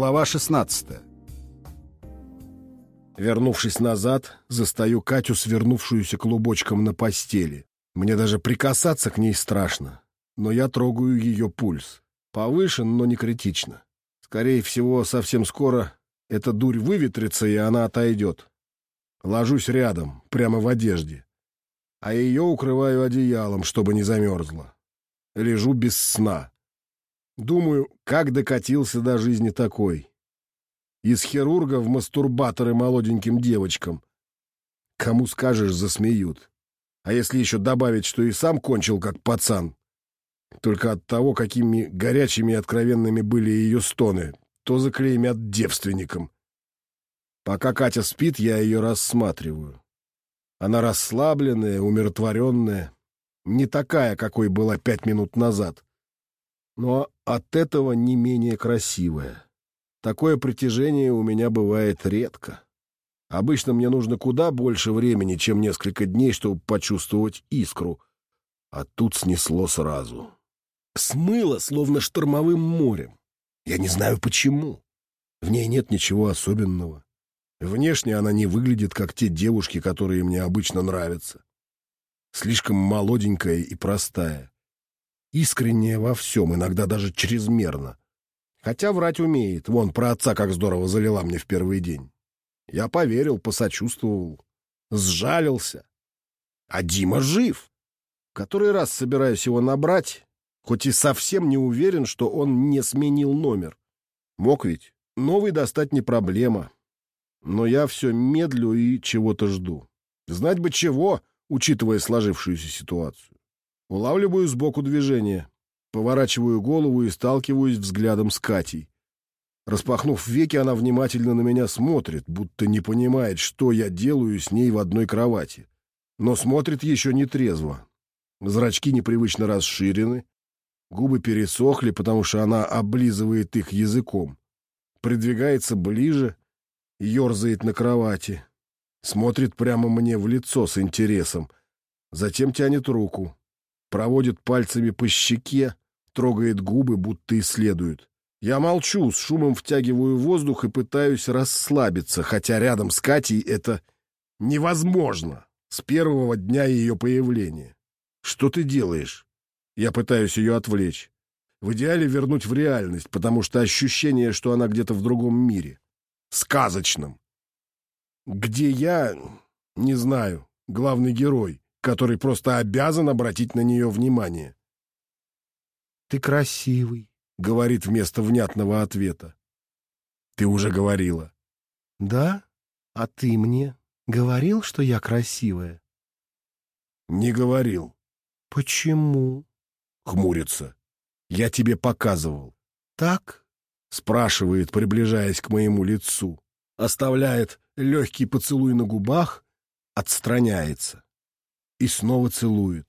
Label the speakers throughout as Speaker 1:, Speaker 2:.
Speaker 1: Глава 16 Вернувшись назад, застаю Катю, свернувшуюся клубочком на постели. Мне даже прикасаться к ней страшно, но я трогаю ее пульс. Повышен, но не критично. Скорее всего, совсем скоро эта дурь выветрится, и она отойдет. Ложусь рядом, прямо в одежде. А ее укрываю одеялом, чтобы не замерзла. Лежу без сна. Думаю, как докатился до жизни такой. Из хирурга в мастурбаторы молоденьким девочкам. Кому скажешь, засмеют. А если еще добавить, что и сам кончил как пацан, только от того, какими горячими и откровенными были ее стоны, то заклеймят девственником. Пока Катя спит, я ее рассматриваю. Она расслабленная, умиротворенная, не такая, какой была пять минут назад, но от этого не менее красивая. Такое притяжение у меня бывает редко. Обычно мне нужно куда больше времени, чем несколько дней, чтобы почувствовать искру. А тут снесло сразу. Смыло, словно штормовым морем. Я не знаю почему. В ней нет ничего особенного. Внешне она не выглядит, как те девушки, которые мне обычно нравятся. Слишком молоденькая и простая. Искренняя во всем, иногда даже чрезмерно. Хотя врать умеет. Вон, про отца как здорово залила мне в первый день. Я поверил, посочувствовал, сжалился. А Дима жив. Который раз собираюсь его набрать, хоть и совсем не уверен, что он не сменил номер. Мог ведь. Новый достать не проблема. Но я все медлю и чего-то жду. Знать бы чего, учитывая сложившуюся ситуацию. Улавливаю сбоку движение. Поворачиваю голову и сталкиваюсь взглядом с Катей. Распахнув веки, она внимательно на меня смотрит, будто не понимает, что я делаю с ней в одной кровати. Но смотрит еще не трезво. Зрачки непривычно расширены, губы пересохли, потому что она облизывает их языком. Придвигается ближе, ерзает на кровати, смотрит прямо мне в лицо с интересом, затем тянет руку, проводит пальцами по щеке, трогает губы, будто исследует. Я молчу, с шумом втягиваю воздух и пытаюсь расслабиться, хотя рядом с Катей это невозможно с первого дня ее появления. «Что ты делаешь?» Я пытаюсь ее отвлечь. В идеале вернуть в реальность, потому что ощущение, что она где-то в другом мире. Сказочном. Где я, не знаю, главный герой, который просто обязан обратить на нее внимание.
Speaker 2: «Ты красивый», — говорит вместо внятного ответа.
Speaker 1: «Ты уже говорила».
Speaker 2: «Да? А ты мне говорил, что я красивая?»
Speaker 1: «Не говорил».
Speaker 2: «Почему?»
Speaker 1: — хмурится. «Я тебе показывал».
Speaker 2: «Так?»
Speaker 1: — спрашивает, приближаясь к моему лицу. Оставляет легкий поцелуй на губах, отстраняется. И снова целует.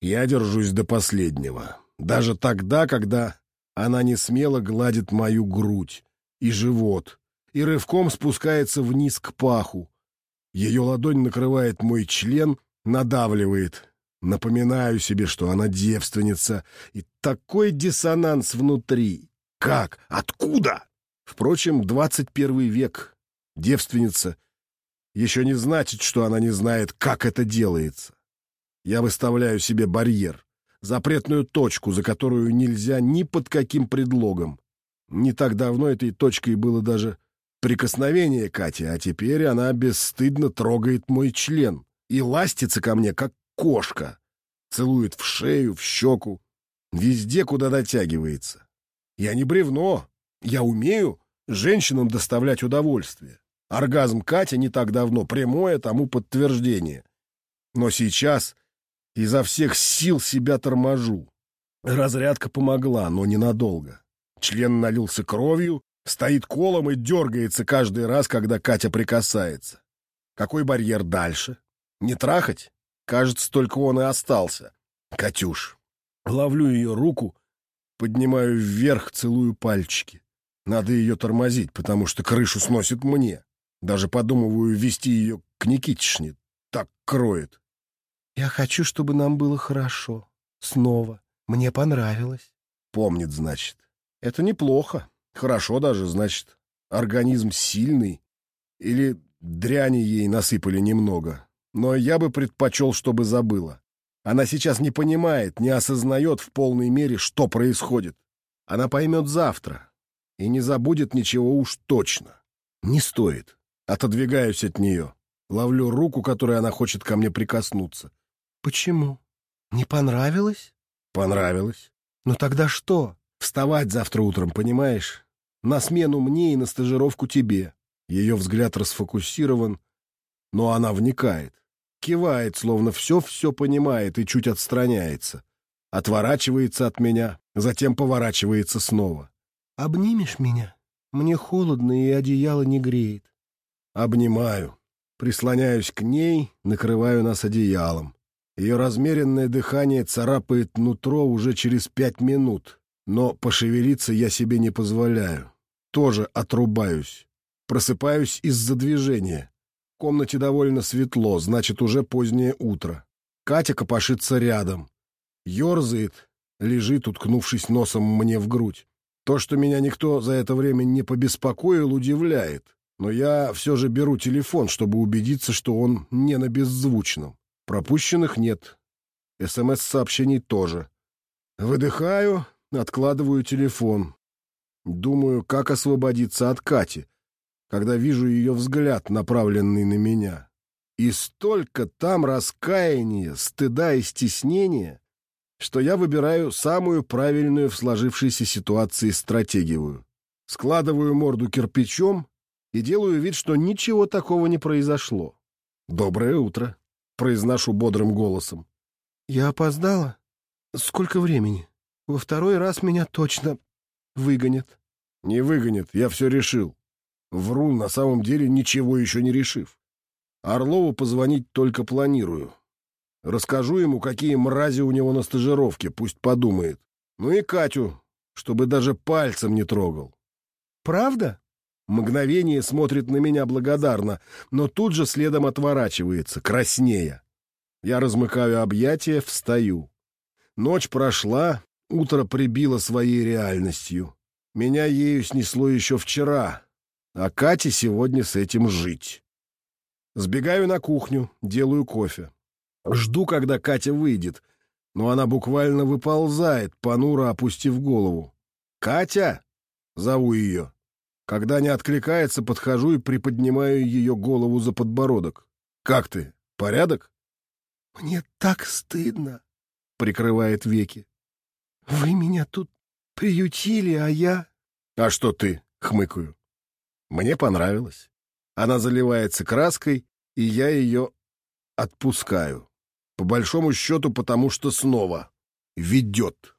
Speaker 1: Я держусь до последнего. Даже тогда, когда она не смело гладит мою грудь и живот, и рывком спускается вниз к паху. Ее ладонь накрывает мой член, надавливает. Напоминаю себе, что она девственница, и такой диссонанс внутри. Как? Откуда? Впрочем, двадцать первый век. Девственница еще не значит, что она не знает, как это делается. Я выставляю себе барьер запретную точку, за которую нельзя ни под каким предлогом. Не так давно этой точкой было даже прикосновение Кати, а теперь она бесстыдно трогает мой член и ластится ко мне, как кошка. Целует в шею, в щеку, везде, куда дотягивается. Я не бревно, я умею женщинам доставлять удовольствие. Оргазм Катя не так давно прямое тому подтверждение. Но сейчас Изо всех сил себя торможу. Разрядка помогла, но ненадолго. Член налился кровью, стоит колом и дергается каждый раз, когда Катя прикасается. Какой барьер дальше? Не трахать? Кажется, только он и остался. Катюш. Ловлю ее руку, поднимаю вверх, целую пальчики. Надо ее тормозить, потому что крышу сносит мне. Даже подумываю вести ее к Никитишне. Так кроет.
Speaker 2: Я хочу, чтобы нам было хорошо. Снова. Мне понравилось.
Speaker 1: Помнит, значит. Это неплохо. Хорошо даже, значит, организм сильный. Или дряни ей насыпали немного. Но я бы предпочел, чтобы забыла. Она сейчас не понимает, не осознает в полной мере, что происходит. Она поймет завтра и не забудет ничего уж точно. Не стоит. Отодвигаюсь от нее. Ловлю руку, которой она хочет ко мне прикоснуться.
Speaker 2: Почему? Не понравилось?
Speaker 1: Понравилось.
Speaker 2: Ну тогда что?
Speaker 1: Вставать завтра утром, понимаешь? На смену мне и на стажировку тебе. Ее взгляд расфокусирован, но она вникает. Кивает, словно все-все понимает и чуть отстраняется. Отворачивается от меня, затем поворачивается снова.
Speaker 2: «Обнимешь меня? Мне холодно, и одеяло не греет».
Speaker 1: Обнимаю. Прислоняюсь к ней, накрываю нас одеялом. Ее размеренное дыхание царапает нутро уже через пять минут, но пошевелиться я себе не позволяю. Тоже отрубаюсь. Просыпаюсь из-за движения. В комнате довольно светло, значит, уже позднее утро. Катя копошится рядом. Ёрзает, лежит, уткнувшись носом мне в грудь. То, что меня никто за это время не побеспокоил, удивляет. Но я все же беру телефон, чтобы убедиться, что он не на беззвучном. Пропущенных нет. СМС-сообщений тоже. Выдыхаю, откладываю телефон. Думаю, как освободиться от Кати, когда вижу ее взгляд, направленный на меня. И столько там раскаяния, стыда и стеснения, что я выбираю самую правильную в сложившейся ситуации стратегию. Складываю морду кирпичом и делаю вид, что ничего такого не произошло. «Доброе утро», — произношу бодрым голосом.
Speaker 2: «Я опоздала? Сколько времени? Во второй раз меня точно выгонят».
Speaker 1: «Не выгонят, я все решил. Вру, на самом деле ничего еще не решив. Орлову позвонить только планирую. Расскажу ему, какие мрази у него на стажировке, пусть подумает. Ну и Катю, чтобы даже пальцем не трогал.
Speaker 2: «Правда?»
Speaker 1: Мгновение смотрит на меня благодарно, но тут же следом отворачивается, краснея. Я размыкаю объятия, встаю. Ночь прошла, утро прибило своей реальностью. Меня ею снесло еще вчера, а Кате сегодня с этим жить. Сбегаю на кухню, делаю кофе. Жду, когда Катя выйдет, но она буквально выползает, понуро опустив голову. «Катя!» — зову ее. Когда не откликается, подхожу и приподнимаю ее голову за подбородок. «Как ты? Порядок?»
Speaker 2: «Мне так стыдно», —
Speaker 1: прикрывает веки.
Speaker 2: «Вы меня тут приютили, а я...»
Speaker 1: «А что ты?» — хмыкаю. «Мне понравилось». Она заливается краской, и я ее отпускаю. По большому счету, потому что снова ведет.